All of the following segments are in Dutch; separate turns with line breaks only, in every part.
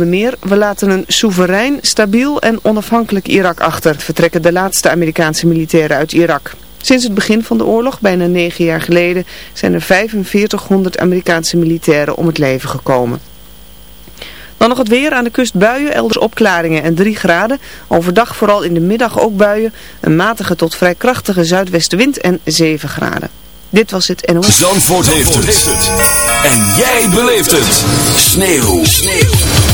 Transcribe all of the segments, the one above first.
Onder meer, we laten een soeverein, stabiel en onafhankelijk Irak achter, vertrekken de laatste Amerikaanse militairen uit Irak. Sinds het begin van de oorlog, bijna negen jaar geleden, zijn er 4500 Amerikaanse militairen om het leven gekomen. Dan nog het weer aan de kust buien, elders opklaringen en 3 graden. Overdag vooral in de middag ook buien, een matige tot vrij krachtige zuidwestenwind en 7 graden. Dit was het NOS.
Zandvoort, heeft, het. En jij beleeft het. Sneeuw. Sneeuw.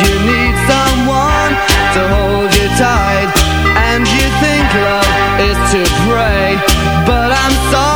you need someone to hold you tight And you think love is to pray But I'm sorry.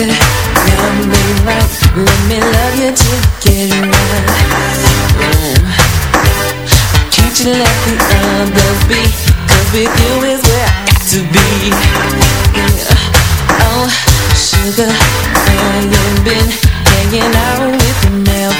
it
Love let
me love you to get it. Can't you let the others be with you is where I got to be. Oh, sugar, I ain't been hanging out with the male?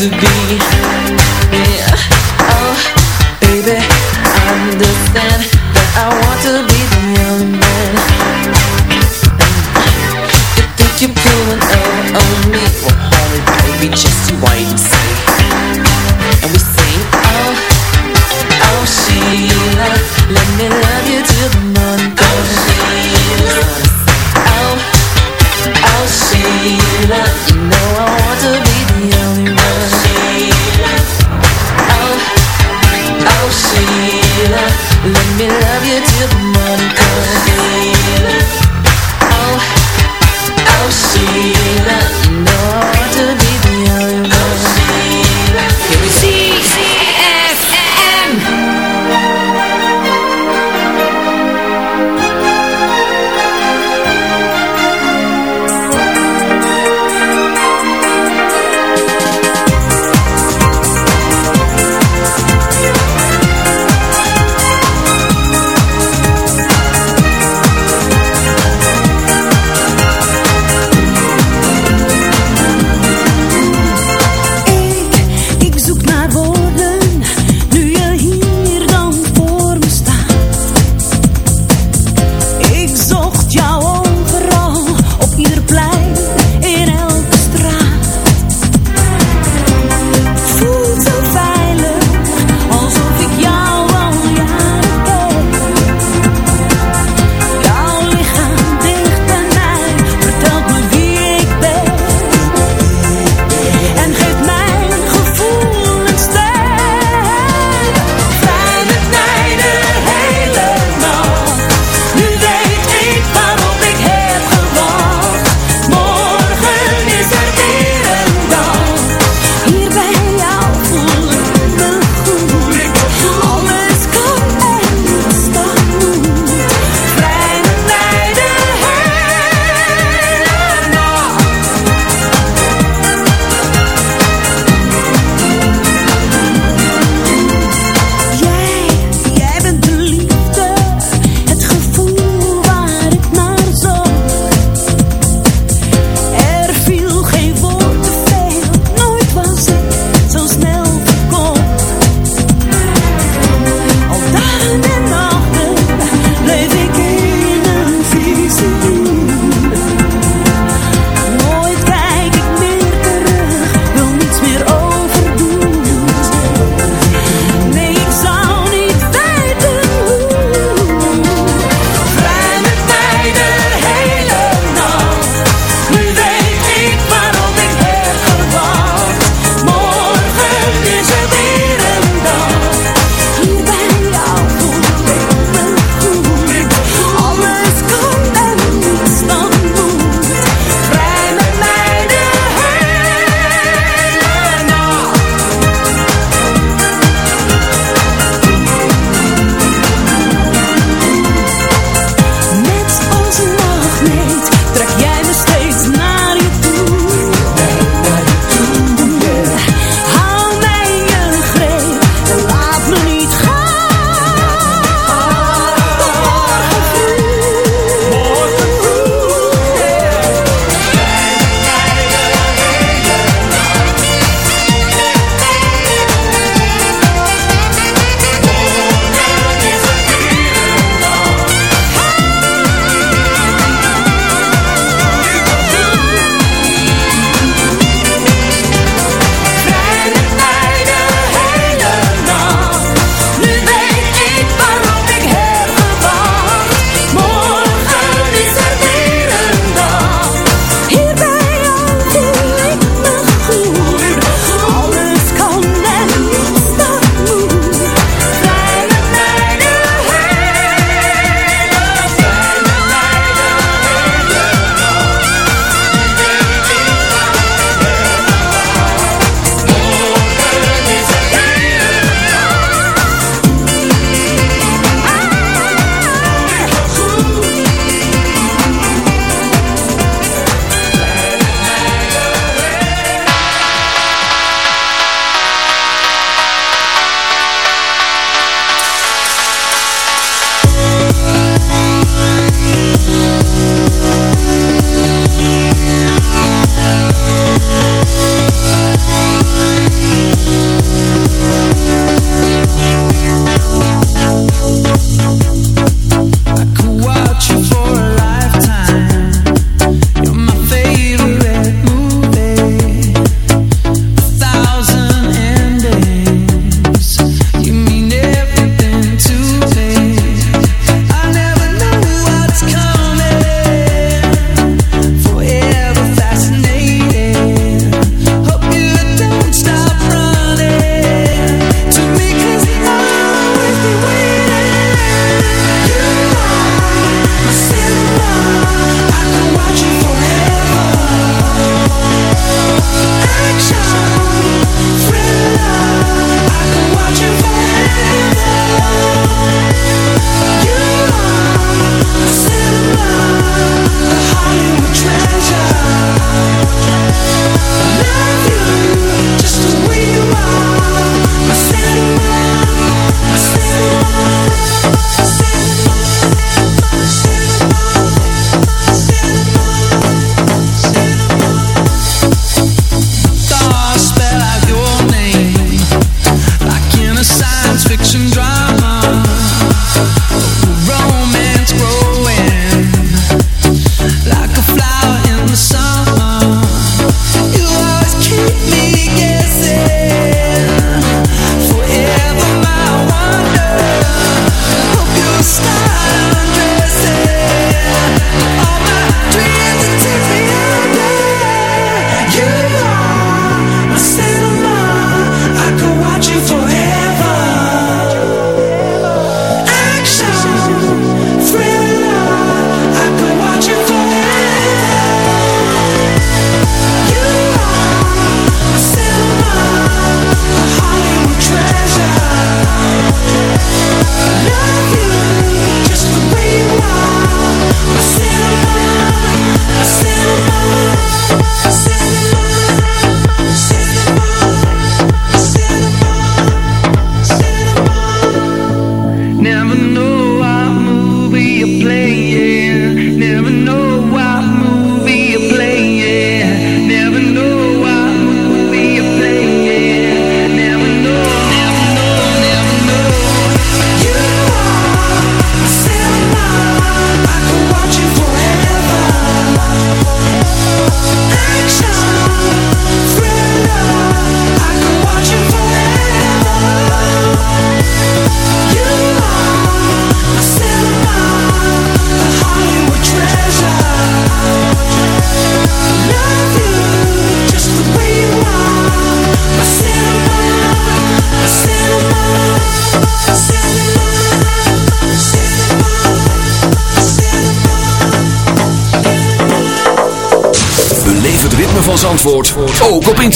to be.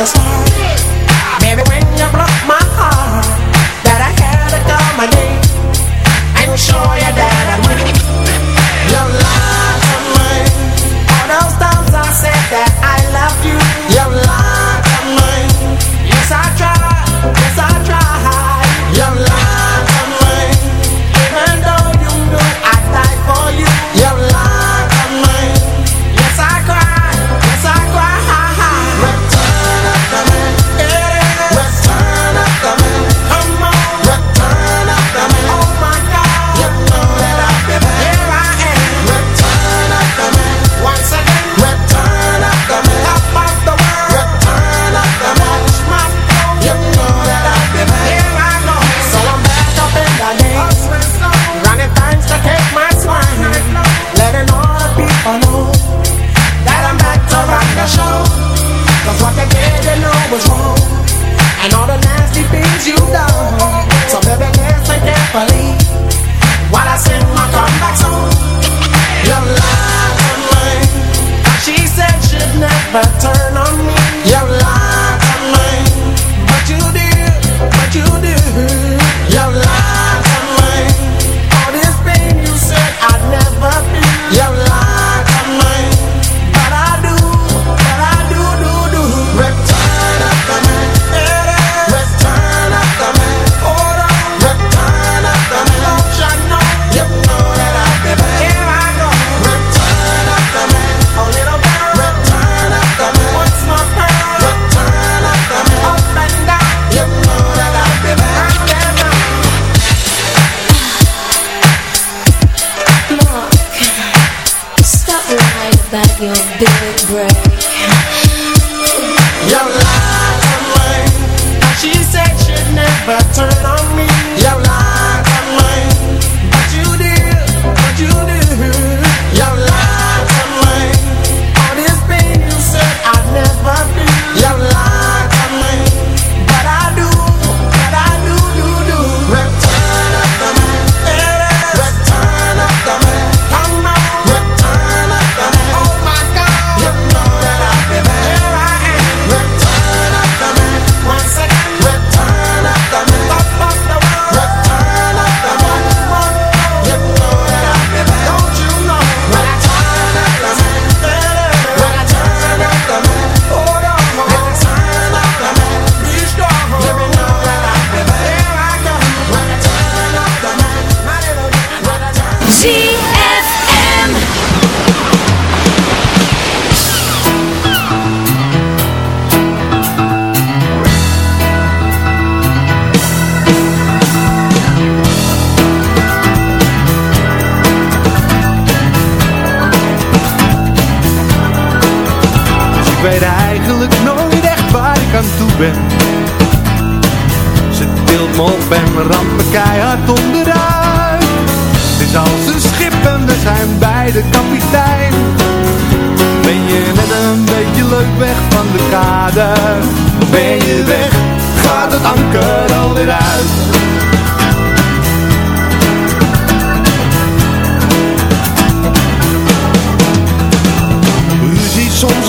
That's all. your big break Your lies and She said
she'd never
turn on
eigenlijk nooit echt waar ik aan toe ben. Ze tilt me op en ramt me keihard onderuit. Het is als een schip en we zijn beide kapitein. Ben je net een beetje leuk weg van de kade? Ben je weg, gaat het anker alweer uit?
Soms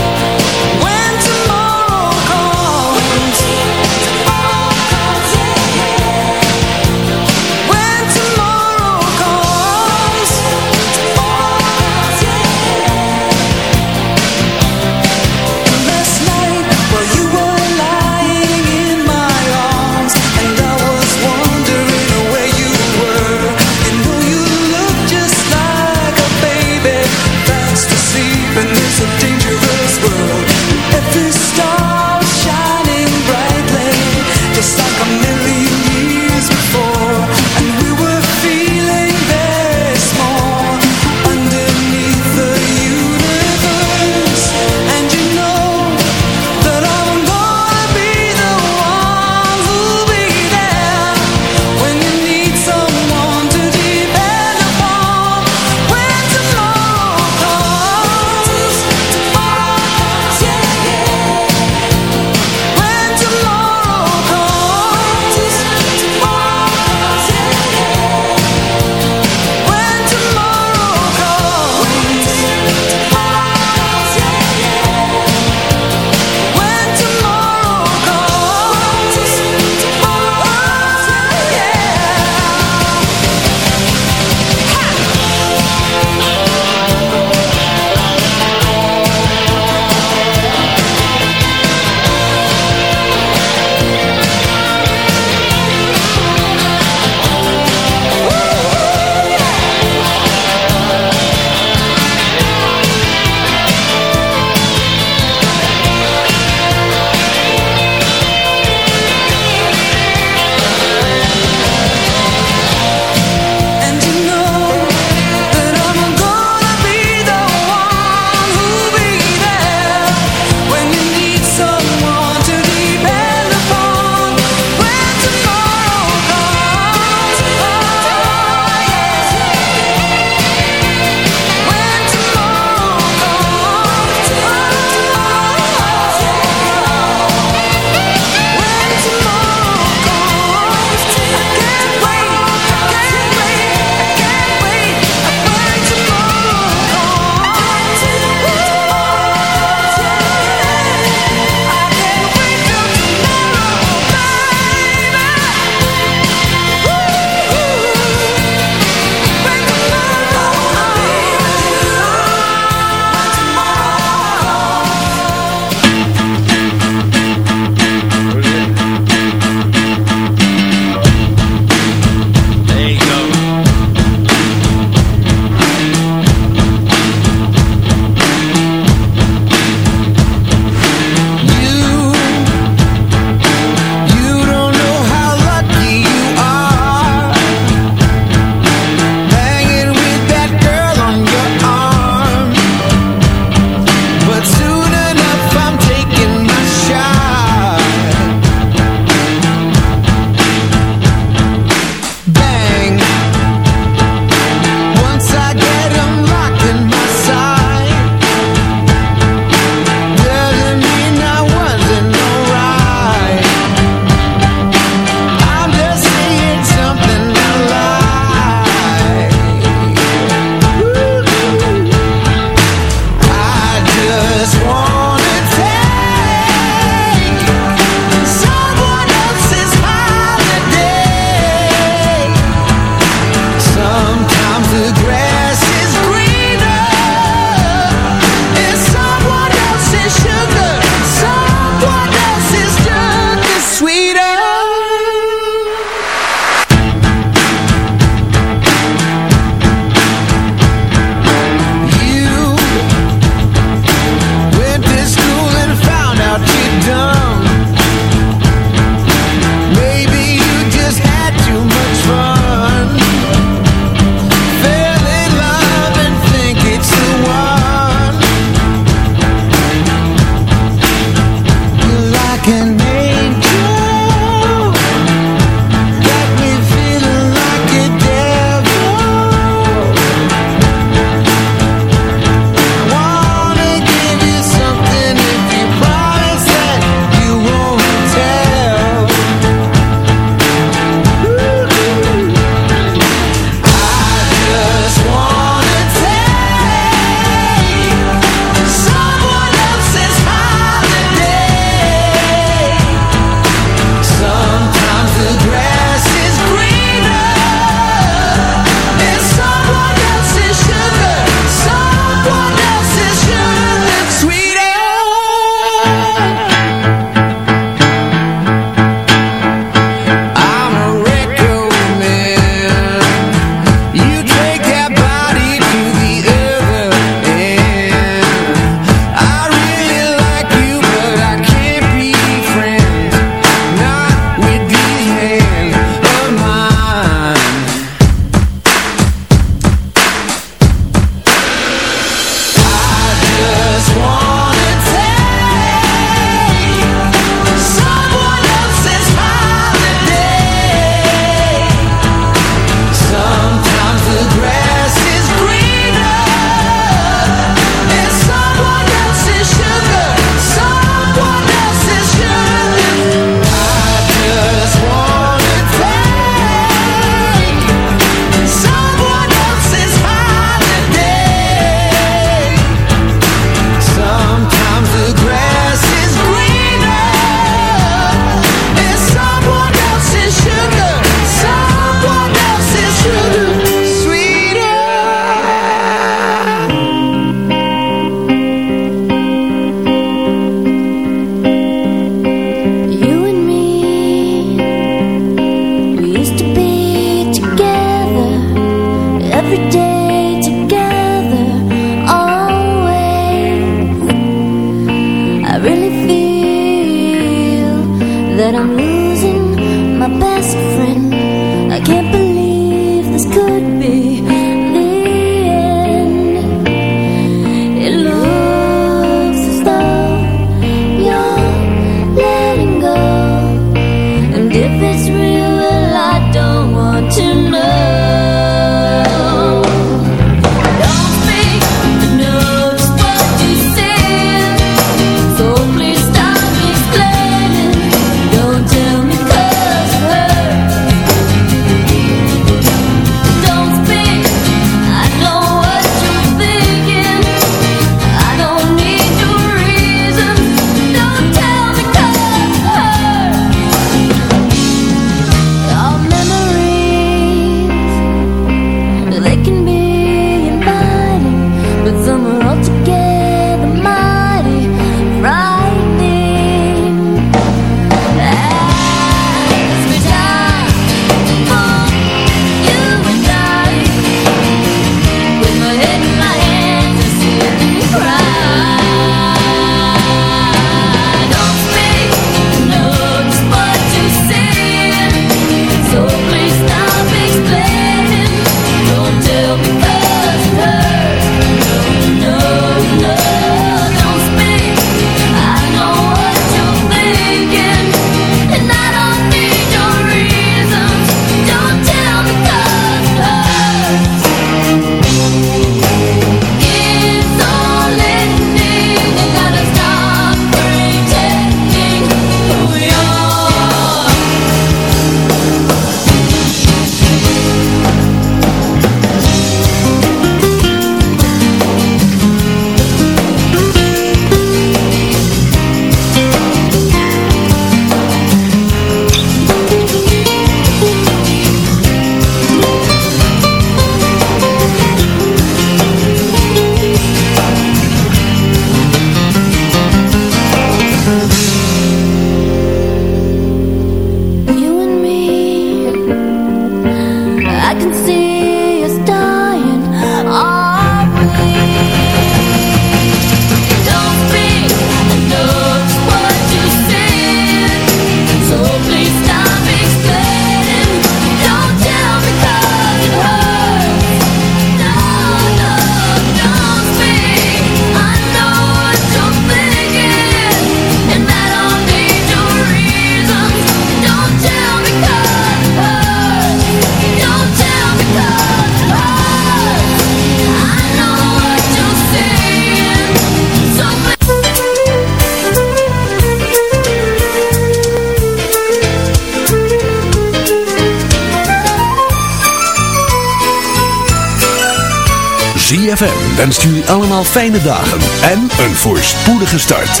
ZFM wenst jullie allemaal fijne dagen en een voorspoedige start.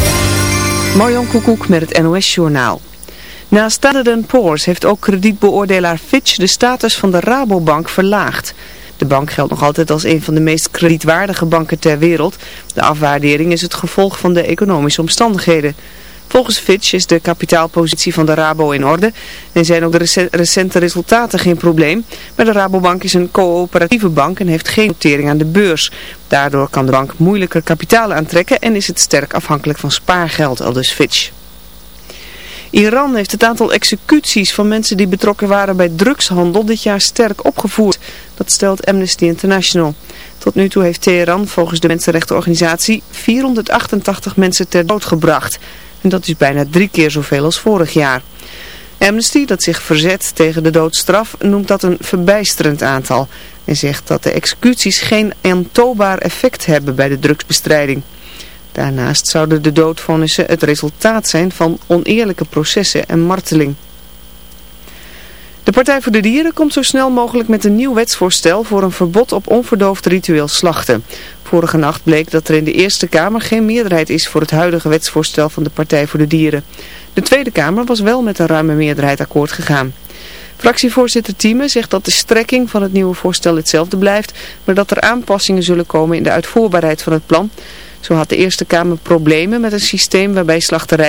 Marjan Koekoek met het NOS Journaal. Na Standard Poor's heeft ook kredietbeoordelaar Fitch de status van de Rabobank verlaagd. De bank geldt nog altijd als een van de meest kredietwaardige banken ter wereld. De afwaardering is het gevolg van de economische omstandigheden. Volgens Fitch is de kapitaalpositie van de Rabo in orde en zijn ook de rece- recente resultaten geen probleem. Maar de Rabobank is een coöperatieve bank en heeft geen notering aan de beurs. Daardoor kan de bank moeilijker kapitaal aantrekken en is het sterk afhankelijk van spaargeld, aldus Fitch. Iran heeft het aantal executies van mensen die betrokken waren bij drugshandel dit jaar sterk opgevoerd. Dat stelt Amnesty International. Tot nu toe heeft Teheran volgens de mensenrechtenorganisatie 488 mensen ter dood gebracht. En dat is bijna drie keer zoveel als vorig jaar. Amnesty, dat zich verzet tegen de doodstraf, noemt dat een verbijsterend aantal. En zegt dat de executies geen aantoonbaar effect hebben bij de drugsbestrijding. Daarnaast zouden de doodvonnissen het resultaat zijn van oneerlijke processen en marteling. De Partij voor de Dieren komt zo snel mogelijk met een nieuw wetsvoorstel voor een verbod op onverdoofd ritueel slachten. Vorige nacht bleek dat er in de Eerste Kamer geen meerderheid is voor het huidige wetsvoorstel van de Partij voor de Dieren. De Tweede Kamer was wel met een ruime meerderheid akkoord gegaan. Fractievoorzitter Thieme zegt dat de strekking van het nieuwe voorstel hetzelfde blijft, maar dat er aanpassingen zullen komen in de uitvoerbaarheid van het plan. Zo had de Eerste Kamer problemen met een systeem waarbij slachterij